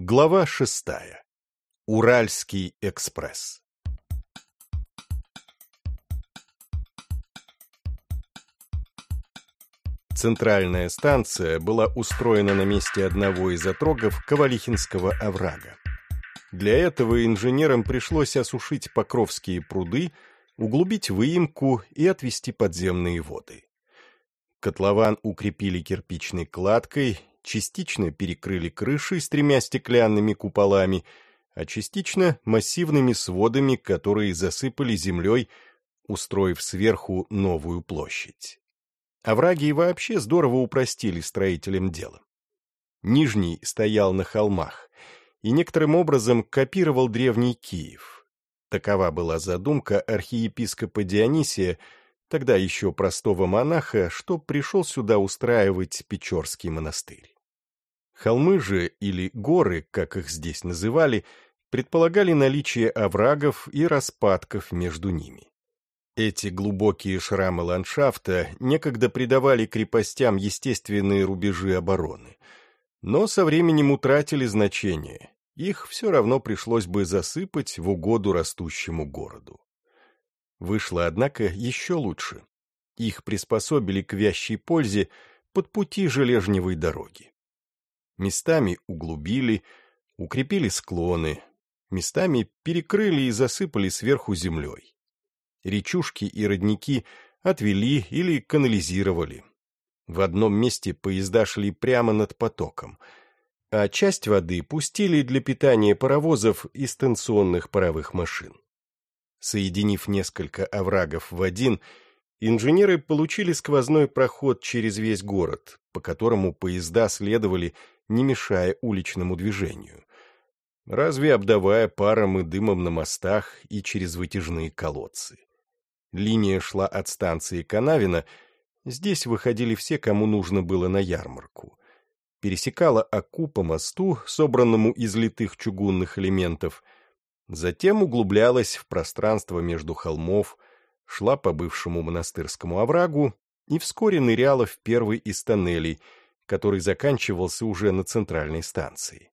Глава шестая. Уральский экспресс. Центральная станция была устроена на месте одного из отрогов Ковалихинского оврага. Для этого инженерам пришлось осушить Покровские пруды, углубить выемку и отвести подземные воды. Котлован укрепили кирпичной кладкой, частично перекрыли крыши с тремя стеклянными куполами, а частично массивными сводами, которые засыпали землей, устроив сверху новую площадь. Овраги вообще здорово упростили строителям дело. Нижний стоял на холмах и некоторым образом копировал древний Киев. Такова была задумка архиепископа Дионисия, тогда еще простого монаха, что пришел сюда устраивать Печорский монастырь. Холмы же, или горы, как их здесь называли, предполагали наличие оврагов и распадков между ними. Эти глубокие шрамы ландшафта некогда придавали крепостям естественные рубежи обороны, но со временем утратили значение, их все равно пришлось бы засыпать в угоду растущему городу. Вышло, однако, еще лучше. Их приспособили к вящей пользе под пути железневой дороги. Местами углубили, укрепили склоны, местами перекрыли и засыпали сверху землей. Речушки и родники отвели или канализировали. В одном месте поезда шли прямо над потоком, а часть воды пустили для питания паровозов и станционных паровых машин. Соединив несколько оврагов в один, инженеры получили сквозной проход через весь город, по которому поезда следовали не мешая уличному движению. Разве обдавая паром и дымом на мостах и через вытяжные колодцы. Линия шла от станции Канавина, здесь выходили все, кому нужно было на ярмарку. Пересекала Аку по мосту, собранному из литых чугунных элементов, затем углублялась в пространство между холмов, шла по бывшему монастырскому оврагу и вскоре ныряла в первый из тоннелей — который заканчивался уже на центральной станции.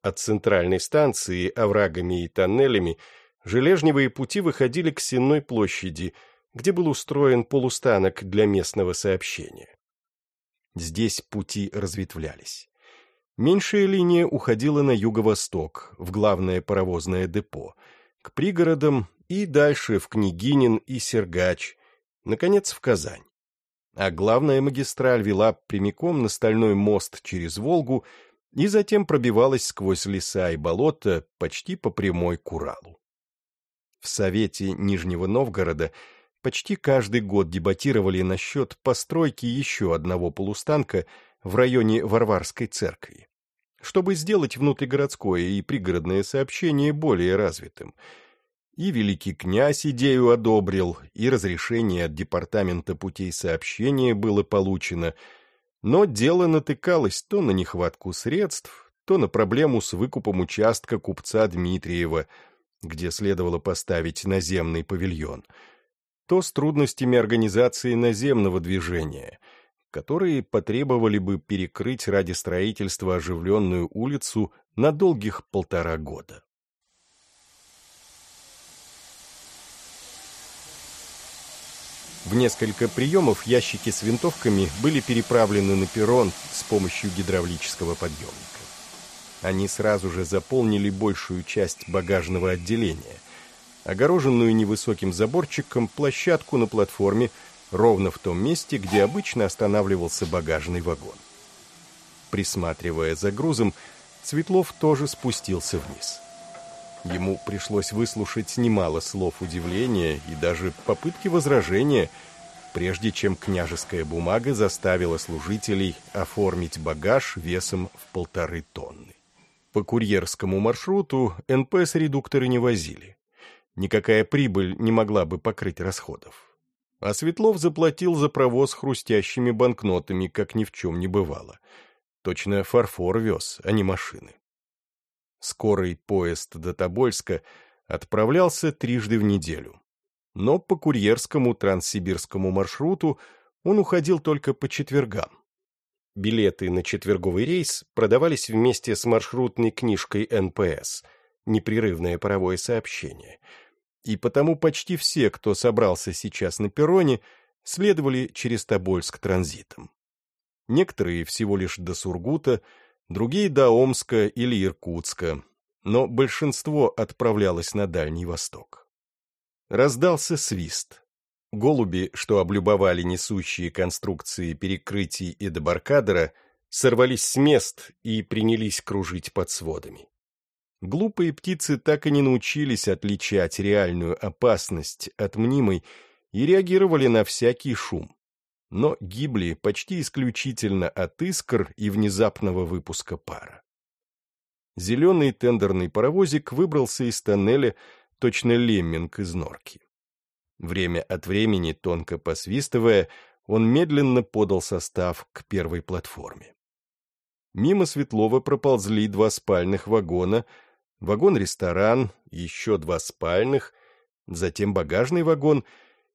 От центральной станции оврагами и тоннелями железневые пути выходили к Сенной площади, где был устроен полустанок для местного сообщения. Здесь пути разветвлялись. Меньшая линия уходила на юго-восток, в главное паровозное депо, к пригородам и дальше в Княгинин и Сергач, наконец в Казань а главная магистраль вела прямиком на стальной мост через Волгу и затем пробивалась сквозь леса и болота почти по прямой к Уралу. В Совете Нижнего Новгорода почти каждый год дебатировали насчет постройки еще одного полустанка в районе Варварской церкви, чтобы сделать внутригородское и пригородное сообщение более развитым – и великий князь идею одобрил, и разрешение от департамента путей сообщения было получено, но дело натыкалось то на нехватку средств, то на проблему с выкупом участка купца Дмитриева, где следовало поставить наземный павильон, то с трудностями организации наземного движения, которые потребовали бы перекрыть ради строительства оживленную улицу на долгих полтора года. В несколько приемов ящики с винтовками были переправлены на перрон с помощью гидравлического подъемника. Они сразу же заполнили большую часть багажного отделения, огороженную невысоким заборчиком площадку на платформе ровно в том месте, где обычно останавливался багажный вагон. Присматривая за грузом, Светлов тоже спустился вниз. Ему пришлось выслушать немало слов удивления и даже попытки возражения, прежде чем княжеская бумага заставила служителей оформить багаж весом в полторы тонны. По курьерскому маршруту НПС-редукторы не возили. Никакая прибыль не могла бы покрыть расходов. А Светлов заплатил за провоз хрустящими банкнотами, как ни в чем не бывало. Точно фарфор вез, а не машины. Скорый поезд до Тобольска отправлялся трижды в неделю. Но по курьерскому транссибирскому маршруту он уходил только по четвергам. Билеты на четверговый рейс продавались вместе с маршрутной книжкой МПС «Непрерывное паровое сообщение», и потому почти все, кто собрался сейчас на перроне, следовали через Тобольск транзитом. Некоторые всего лишь до Сургута, другие до Омска или Иркутска, но большинство отправлялось на Дальний Восток. Раздался свист. Голуби, что облюбовали несущие конструкции перекрытий и дебаркадера, сорвались с мест и принялись кружить под сводами. Глупые птицы так и не научились отличать реальную опасность от мнимой и реагировали на всякий шум, но гибли почти исключительно от искр и внезапного выпуска пара. Зеленый тендерный паровозик выбрался из тоннеля, точно лемминг из норки. Время от времени, тонко посвистывая, он медленно подал состав к первой платформе. Мимо Светлова проползли два спальных вагона, вагон-ресторан, еще два спальных, затем багажный вагон,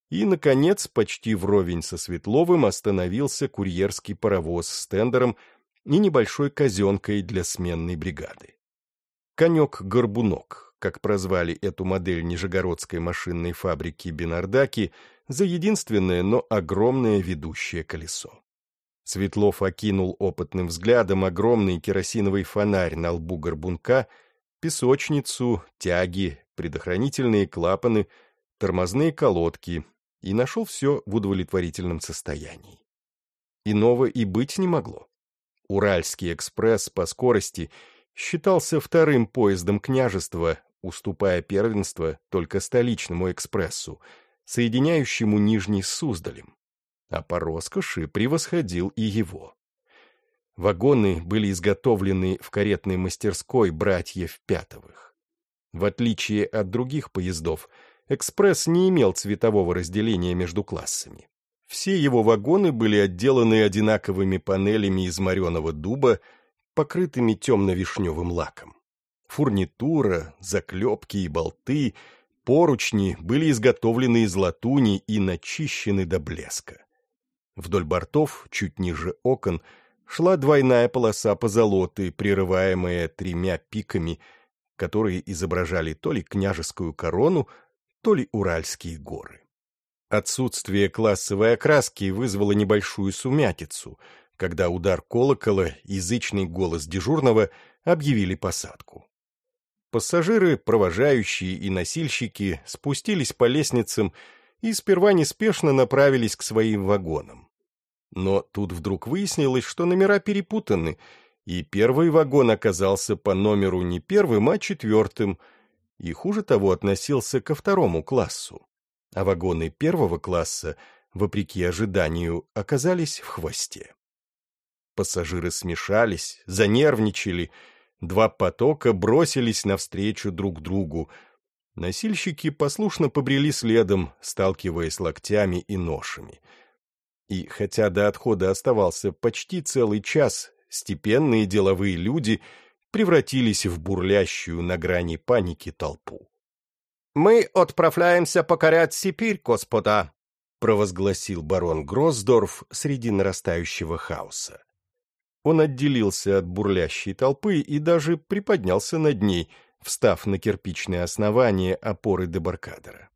и, наконец, почти вровень со Светловым остановился курьерский паровоз с тендером и небольшой казенкой для сменной бригады. Конек-горбунок, как прозвали эту модель нижегородской машинной фабрики Бинардаки, за единственное, но огромное ведущее колесо. Светлов окинул опытным взглядом огромный керосиновый фонарь на лбу горбунка, песочницу, тяги, предохранительные клапаны, тормозные колодки и нашел все в удовлетворительном состоянии. Иного и быть не могло. Уральский экспресс по скорости считался вторым поездом княжества, уступая первенство только столичному экспрессу, соединяющему Нижний с Суздалем, а по роскоши превосходил и его. Вагоны были изготовлены в каретной мастерской братьев Пятовых. В отличие от других поездов, экспресс не имел цветового разделения между классами. Все его вагоны были отделаны одинаковыми панелями из мореного дуба, покрытыми темно-вишневым лаком. Фурнитура, заклепки и болты, поручни были изготовлены из латуни и начищены до блеска. Вдоль бортов, чуть ниже окон, шла двойная полоса позолоты, прерываемая тремя пиками, которые изображали то ли княжескую корону, то ли Уральские горы. Отсутствие классовой окраски вызвало небольшую сумятицу, когда удар колокола и язычный голос дежурного объявили посадку. Пассажиры, провожающие и носильщики спустились по лестницам и сперва неспешно направились к своим вагонам. Но тут вдруг выяснилось, что номера перепутаны, и первый вагон оказался по номеру не первым, а четвертым, и хуже того относился ко второму классу. А вагоны первого класса, вопреки ожиданию, оказались в хвосте. Пассажиры смешались, занервничали — Два потока бросились навстречу друг другу. Носильщики послушно побрели следом, сталкиваясь локтями и ношами. И хотя до отхода оставался почти целый час, степенные деловые люди превратились в бурлящую на грани паники толпу. «Мы отправляемся покорять Сибирь, господа», — провозгласил барон Гроссдорф среди нарастающего хаоса. Он отделился от бурлящей толпы и даже приподнялся над ней, встав на кирпичное основание опоры дебаркадера.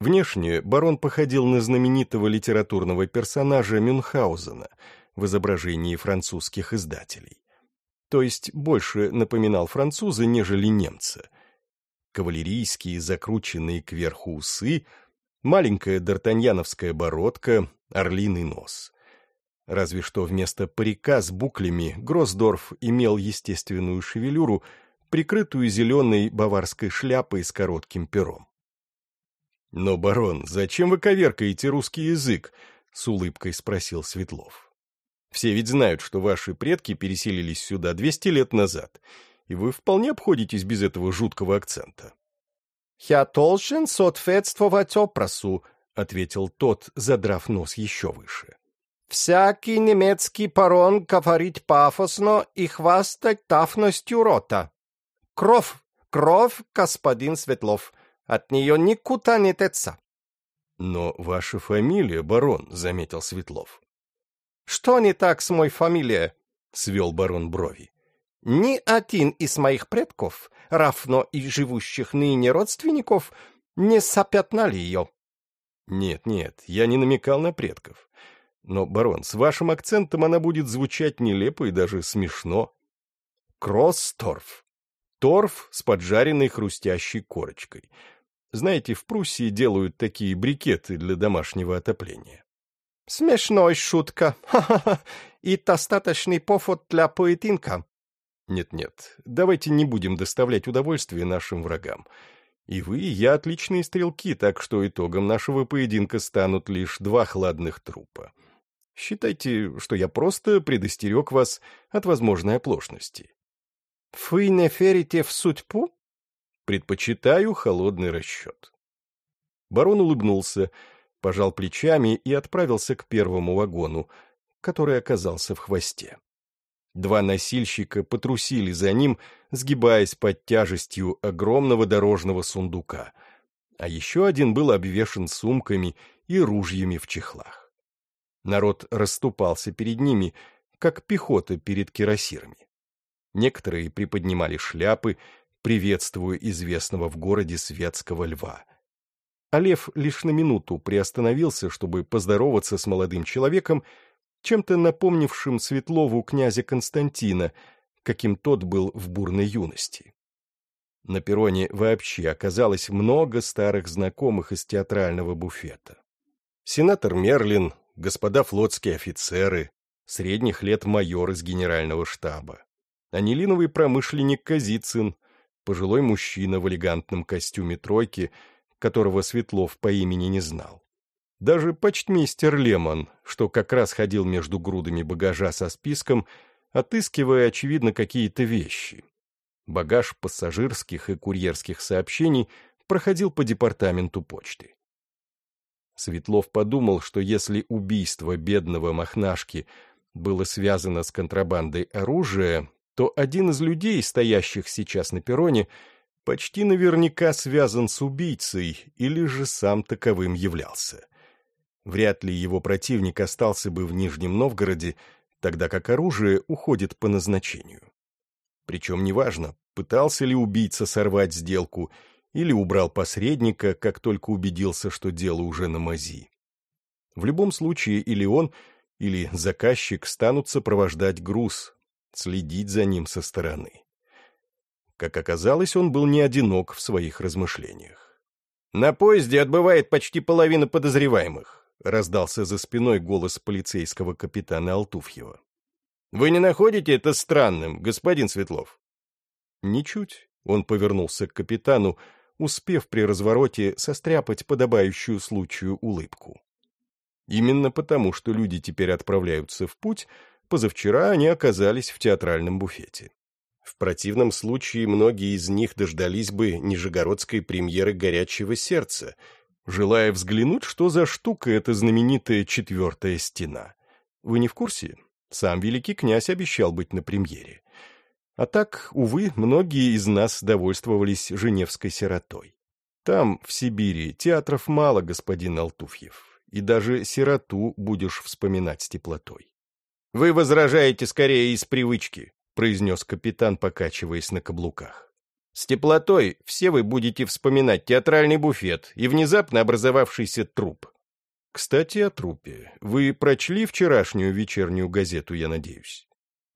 Внешне барон походил на знаменитого литературного персонажа Мюнхгаузена в изображении французских издателей. То есть больше напоминал француза, нежели немца. Кавалерийские, закрученные кверху усы, маленькая д'Артаньяновская бородка, орлиный нос — Разве что вместо парика с буклями Гроссдорф имел естественную шевелюру, прикрытую зеленой баварской шляпой с коротким пером. «Но, барон, зачем вы коверкаете русский язык?» — с улыбкой спросил Светлов. «Все ведь знают, что ваши предки переселились сюда двести лет назад, и вы вполне обходитесь без этого жуткого акцента». «Я должен соответствовать опросу», — ответил тот, задрав нос еще выше. Всякий немецкий парон говорит пафосно и хвастать тафностью рота. Кровь, кровь, господин Светлов, от нее никуда не теться. Но ваша фамилия, барон, — заметил Светлов. Что не так с моей фамилией? Свел барон брови. Ни один из моих предков, равно и живущих ныне родственников, не сопятнали ее. Нет, нет, я не намекал на предков. Но, барон, с вашим акцентом она будет звучать нелепо и даже смешно. Кроссторф. Торф с поджаренной хрустящей корочкой. Знаете, в Пруссии делают такие брикеты для домашнего отопления. Смешной шутка. Ха-ха-ха. И достаточный повод для поединка. Нет-нет, давайте не будем доставлять удовольствие нашим врагам. И вы, и я отличные стрелки, так что итогом нашего поединка станут лишь два хладных трупа. Считайте, что я просто предостерег вас от возможной оплошности. Вы не верите в судьбу? Предпочитаю холодный расчет. Барон улыбнулся, пожал плечами и отправился к первому вагону, который оказался в хвосте. Два носильщика потрусили за ним, сгибаясь под тяжестью огромного дорожного сундука, а еще один был обвешан сумками и ружьями в чехлах. Народ расступался перед ними, как пехота перед кирасирами. Некоторые приподнимали шляпы, приветствуя известного в городе светского льва. А лев лишь на минуту приостановился, чтобы поздороваться с молодым человеком, чем-то напомнившим Светлову князя Константина, каким тот был в бурной юности. На перроне вообще оказалось много старых знакомых из театрального буфета. Сенатор Мерлин, господа флотские офицеры, средних лет майор из генерального штаба, анилиновый промышленник Казицын, пожилой мужчина в элегантном костюме тройки, которого Светлов по имени не знал. Даже почтмейстер Лемон, что как раз ходил между грудами багажа со списком, отыскивая, очевидно, какие-то вещи. Багаж пассажирских и курьерских сообщений проходил по департаменту почты. Светлов подумал, что если убийство бедного мохнашки было связано с контрабандой оружия, то один из людей, стоящих сейчас на перроне, почти наверняка связан с убийцей или же сам таковым являлся. Вряд ли его противник остался бы в Нижнем Новгороде, тогда как оружие уходит по назначению. Причем неважно, пытался ли убийца сорвать сделку или убрал посредника, как только убедился, что дело уже на мази. В любом случае или он, или заказчик станут сопровождать груз, следить за ним со стороны. Как оказалось, он был не одинок в своих размышлениях. «На поезде отбывает почти половина подозреваемых. — раздался за спиной голос полицейского капитана Алтуфьева. «Вы не находите это странным, господин Светлов?» «Ничуть», — он повернулся к капитану, успев при развороте состряпать подобающую случаю улыбку. Именно потому, что люди теперь отправляются в путь, позавчера они оказались в театральном буфете. В противном случае многие из них дождались бы нижегородской премьеры «Горячего сердца», желая взглянуть, что за штука эта знаменитая четвертая стена. Вы не в курсе? Сам великий князь обещал быть на премьере. А так, увы, многие из нас довольствовались Женевской сиротой. Там, в Сибири, театров мало, господин Алтуфьев, и даже сироту будешь вспоминать с теплотой. — Вы возражаете скорее из привычки, — произнес капитан, покачиваясь на каблуках. С теплотой все вы будете вспоминать театральный буфет и внезапно образовавшийся труп. Кстати, о трупе. Вы прочли вчерашнюю вечернюю газету, я надеюсь?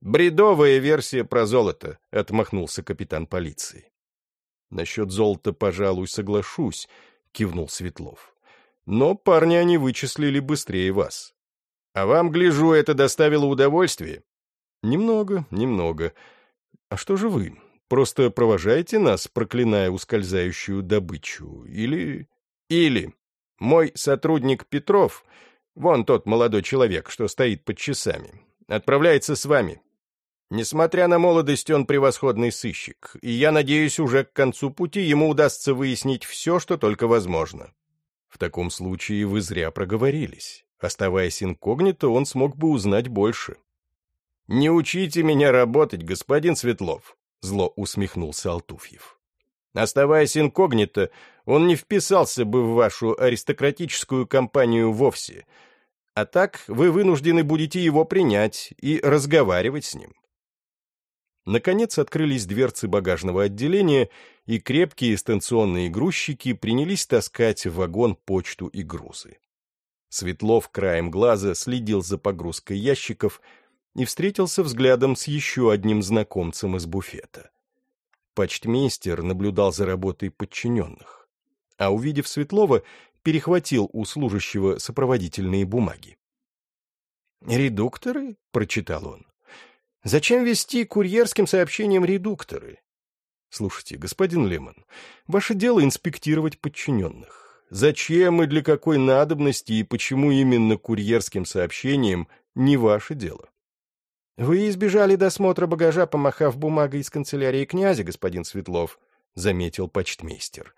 Бредовая версия про золото, отмахнулся капитан полиции. Насчет золота, пожалуй, соглашусь, кивнул Светлов. Но парни они вычислили быстрее вас. А вам, гляжу, это доставило удовольствие? Немного, немного. А что же вы? Просто провожайте нас, проклиная ускользающую добычу, или... Или... Мой сотрудник Петров, вон тот молодой человек, что стоит под часами, отправляется с вами. Несмотря на молодость, он превосходный сыщик, и я надеюсь, уже к концу пути ему удастся выяснить все, что только возможно. В таком случае вы зря проговорились. Оставаясь инкогнито, он смог бы узнать больше. «Не учите меня работать, господин Светлов зло усмехнулся Алтуфьев. Оставаясь инкогнито, он не вписался бы в вашу аристократическую компанию вовсе. А так вы вынуждены будете его принять и разговаривать с ним. Наконец открылись дверцы багажного отделения, и крепкие станционные грузчики принялись таскать в вагон почту и грузы. Светлов краем глаза следил за погрузкой ящиков и встретился взглядом с еще одним знакомцем из буфета. Почтмейстер наблюдал за работой подчиненных, а, увидев Светлова, перехватил у служащего сопроводительные бумаги. «Редукторы?» — прочитал он. «Зачем вести курьерским сообщением редукторы?» «Слушайте, господин Лемон, ваше дело инспектировать подчиненных. Зачем и для какой надобности и почему именно курьерским сообщением не ваше дело?» «Вы избежали досмотра багажа, помахав бумагой из канцелярии князя, господин Светлов», — заметил почтмейстер.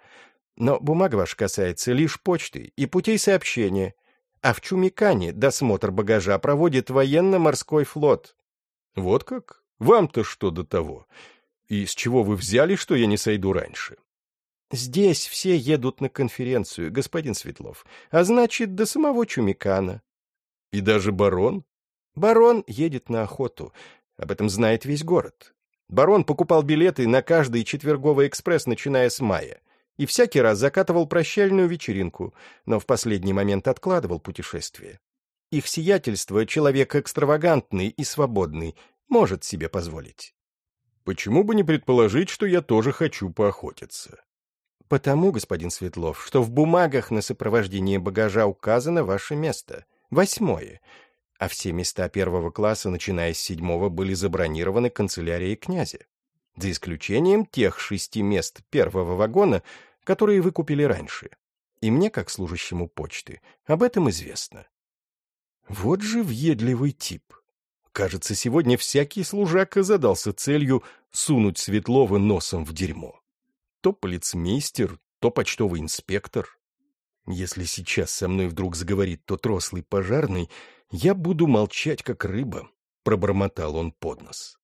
Но бумага ваша касается лишь почты и путей сообщения, а в Чумикане досмотр багажа проводит военно-морской флот. Вот как? Вам-то что до того? И с чего вы взяли, что я не сойду раньше? Здесь все едут на конференцию, господин Светлов, а значит, до самого Чумикана. И даже барон? Барон едет на охоту. Об этом знает весь город. Барон покупал билеты на каждый четверговый экспресс, начиная с мая и всякий раз закатывал прощальную вечеринку, но в последний момент откладывал путешествие. Их сиятельство — человек экстравагантный и свободный, может себе позволить. Почему бы не предположить, что я тоже хочу поохотиться? Потому, господин Светлов, что в бумагах на сопровождение багажа указано ваше место, восьмое, а все места первого класса, начиная с седьмого, были забронированы канцелярией князя за исключением тех шести мест первого вагона, которые вы купили раньше. И мне, как служащему почты, об этом известно. Вот же въедливый тип. Кажется, сегодня всякий служака задался целью сунуть Светлова носом в дерьмо. То полицмейстер, то почтовый инспектор. Если сейчас со мной вдруг заговорит тот рослый пожарный, я буду молчать, как рыба, — пробормотал он под нос.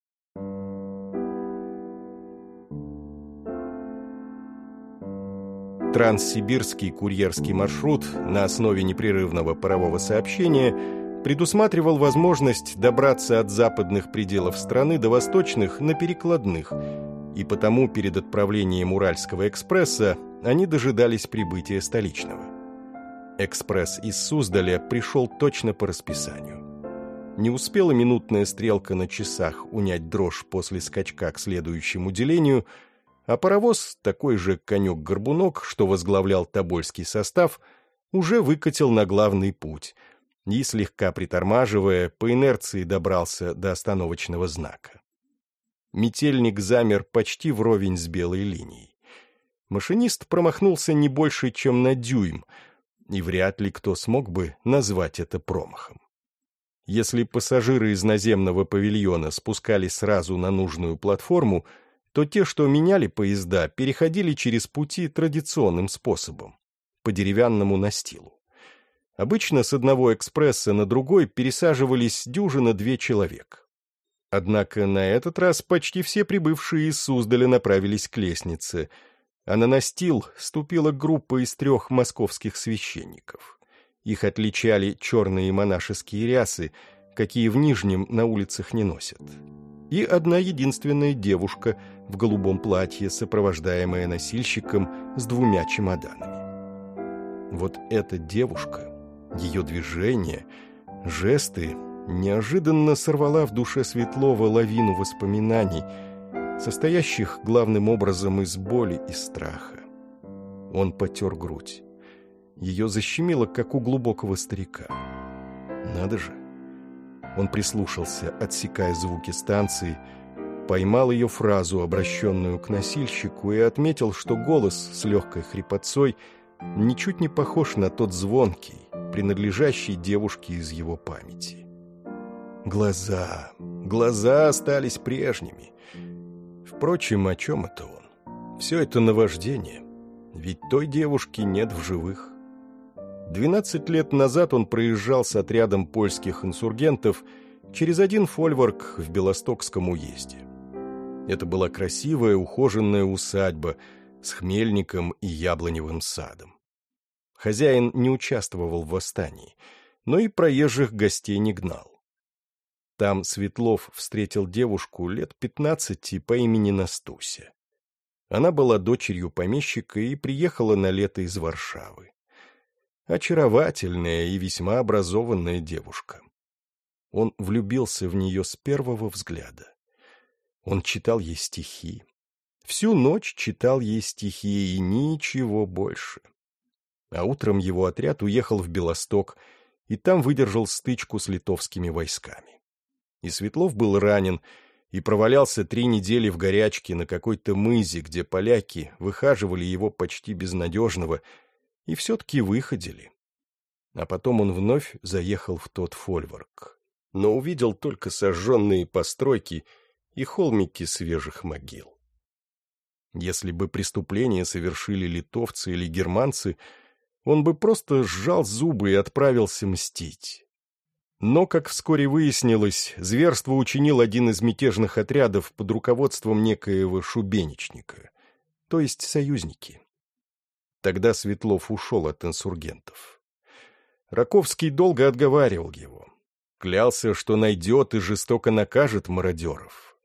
Транссибирский курьерский маршрут на основе непрерывного парового сообщения предусматривал возможность добраться от западных пределов страны до восточных на перекладных, и потому перед отправлением Уральского экспресса они дожидались прибытия столичного. Экспресс из Суздаля пришел точно по расписанию. Не успела минутная стрелка на часах унять дрожь после скачка к следующему делению – а паровоз, такой же конек-горбунок, что возглавлял Тобольский состав, уже выкатил на главный путь и, слегка притормаживая, по инерции добрался до остановочного знака. Метельник замер почти вровень с белой линией. Машинист промахнулся не больше, чем на дюйм, и вряд ли кто смог бы назвать это промахом. Если пассажиры из наземного павильона спускались сразу на нужную платформу, то те, что меняли поезда, переходили через пути традиционным способом – по деревянному настилу. Обычно с одного экспресса на другой пересаживались дюжина-две человек. Однако на этот раз почти все прибывшие из Суздаля направились к лестнице, а на настил ступила группа из трех московских священников. Их отличали черные монашеские рясы, какие в Нижнем на улицах не носят и одна единственная девушка в голубом платье, сопровождаемая носильщиком с двумя чемоданами. Вот эта девушка, ее движения, жесты неожиданно сорвала в душе Светлова лавину воспоминаний, состоящих главным образом из боли и страха. Он потер грудь. Ее защемило, как у глубокого старика. Надо же, он прислушался, отсекая звуки станции, поймал ее фразу, обращенную к носильщику, и отметил, что голос с легкой хрипотцой ничуть не похож на тот звонкий, принадлежащий девушке из его памяти. Глаза, глаза остались прежними. Впрочем, о чем это он? Все это наваждение, ведь той девушки нет в живых. Двенадцать лет назад он проезжал с отрядом польских инсургентов через один фольворк в Белостокском уезде. Это была красивая ухоженная усадьба с хмельником и яблоневым садом. Хозяин не участвовал в восстании. но и проезжих гостей не гнал. Там Светлов встретил девушку лет пятнадцати по имени Настуся. Она была дочерью помещика и приехала на лето из Варшавы. Очаровательная и весьма образованная девушка. Он влюбился в нее с первого взгляда. Он читал ей стихи. Всю ночь читал ей стихи и ничего больше. А утром его отряд уехал в Белосток и там выдержал стычку с литовскими войсками. И Светлов был ранен, и провалялся три недели в горячке на какой-то мызе, где поляки выхаживали его почти безнадежного и все-таки выходили. А потом он вновь заехал в тот фольворк, но увидел только сожженные постройки и холмики свежих могил. Если бы преступление совершили литовцы или германцы, он бы просто сжал зубы и отправился мстить. Но, как вскоре выяснилось, зверство учинил один из мятежных отрядов под руководством некоего шубеничника, то есть союзники. Тогда Светлов ушел от инсургентов. Раковский долго отговаривал его. Клялся, что найдет и жестоко накажет мародеров.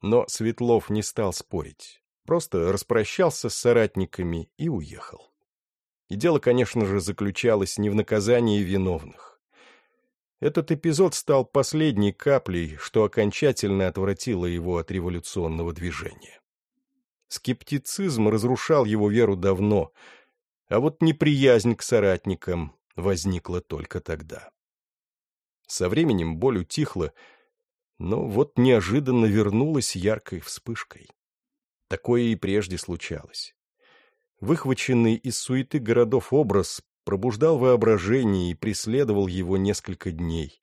Но Светлов не стал спорить, просто распрощался с соратниками и уехал. И дело, конечно же, заключалось не в наказании виновных. Этот эпизод стал последней каплей, что окончательно отвратило его от революционного движения. Скептицизм разрушал его веру давно, а вот неприязнь к соратникам возникла только тогда. Со временем боль утихла, но вот неожиданно вернулась яркой вспышкой. Такое и прежде случалось. Выхваченный из суеты городов образ пробуждал воображение и преследовал его несколько дней.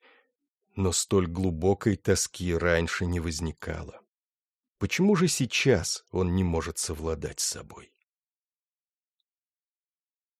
Но столь глубокой тоски раньше не возникало. Почему же сейчас он не может совладать с собой?